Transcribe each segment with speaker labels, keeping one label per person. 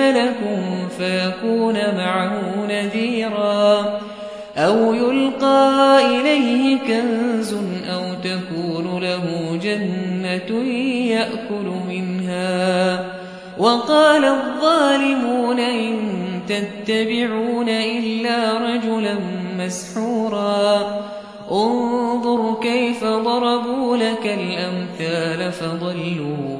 Speaker 1: ملك فيكون معه نذيرا أو يلقى إليه كنز أو تكون له جنة يأكل منها وقال الظالمون إن تتبعون إلا رجلا مسحورا انظر كيف ضربوا لك الأمثال فضلوا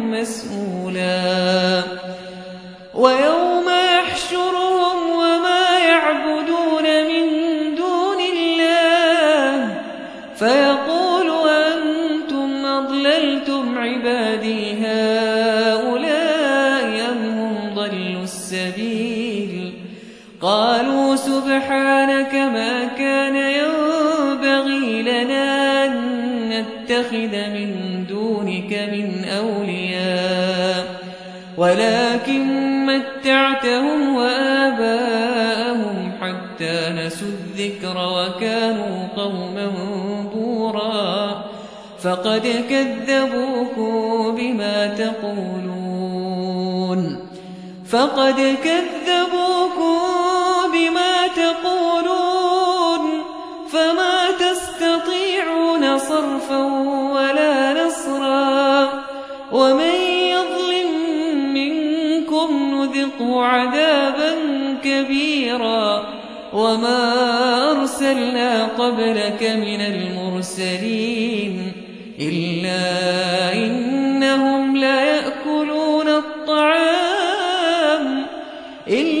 Speaker 1: مسئولا متعتهم وآباءهم حتى نسوا الذكر وكانوا قوما بورا. فقد كذبوكم بما تقولون. فقد كذبوكم بما تقولون. فما تستطيعون صرفا عذابا كبيرا وما أرسلنا قبلك من المرسلين إلا إنهم لا يأكلون الطعام إلا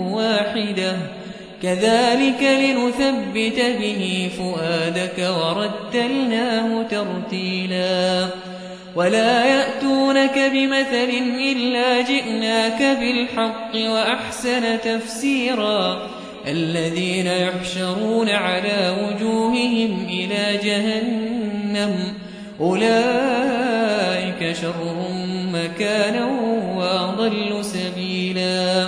Speaker 1: واحدة. كذلك لنثبت به فؤادك ورتلناه ترتيلا. ولا يأتونك بمثل إلا جئناك بالحق وأحسن تفسيرا. الذين يحشرون على وجوههم إلى جهنم أولئك شر مكانا وأضل سبيلا.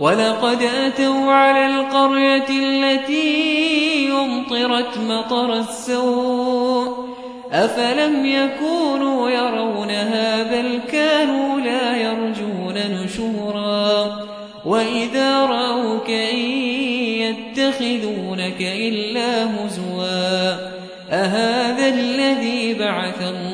Speaker 1: ولقد أتوا على القرية التي يمطرت مطر السوء أفلم يكونوا يرونها بل كانوا لا يرجون نشورا وإذا رأوك إن يتخذونك إلا هزوا أهذا الذي بعث الله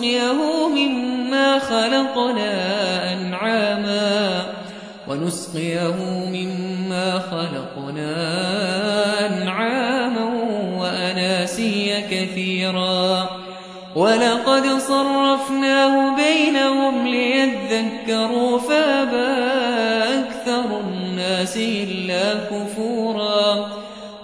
Speaker 1: ونسقيه مما خلقنا أنعاما. ونسقيه مما خلقنا أنعاما وأناسيا كثيرا. ولقد صرفناه بينهم ليذكروا فابى أكثر الناس إلا كفورا.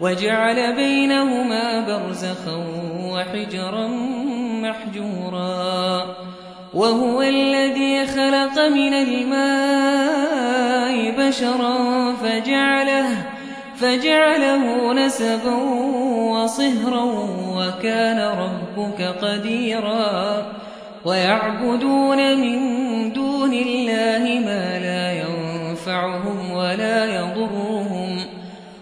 Speaker 1: وجعل بينهما برزخا وحجرا محجورا. وهو الذي خلق من الماء بشرا فجعله فجعله نسبا وصهرا وكان ربك قديرا. ويعبدون من دون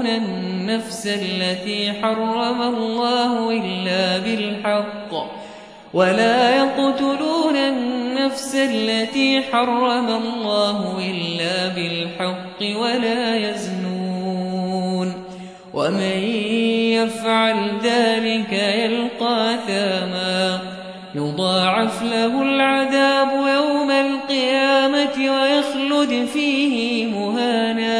Speaker 1: يقتلون النفس التي حرم الله إلا بالحق ولا يقتلون النفس التي حرم الله إلا بالحق ولا يزنون ومن يفعل ذلك يلقى ثاما يضاعف له العذاب يوم القيامة ويخلد فيه مهانا